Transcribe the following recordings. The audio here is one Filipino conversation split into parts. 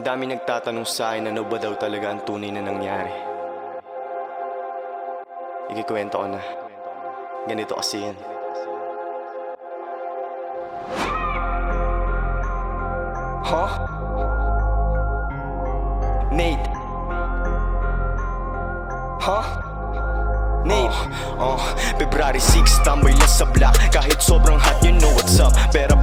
Ang dami nagtatanong sa akin ano ba daw talaga ang tunay na nangyari. Ikikwento ko na. Ganito kasi yan. Huh? Nate? Huh? Nate? Oh, February 6, tambay lang sa block Kahit sobrang hot, you know what's up Pera-pera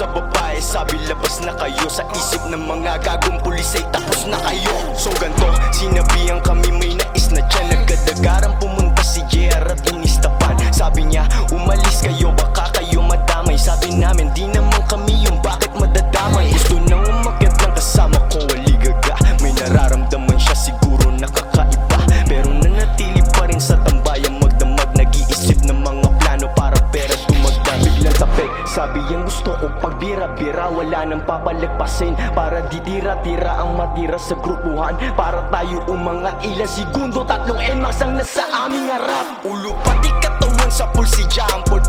sa babae Sabi labas na kayo. Sa isip ng mga gagong pulis ay tapos na kayo. So ganto, sinabihan kami sabi yung gusto ko pagbira-bira Wala nang papalagpasin Para di tira-tira ang matira sa grupuhan. Para tayo umangat ilang segundo Tatlong NMAX ang nasa aming harap. Ulo pati katawan sa pulsi John Paul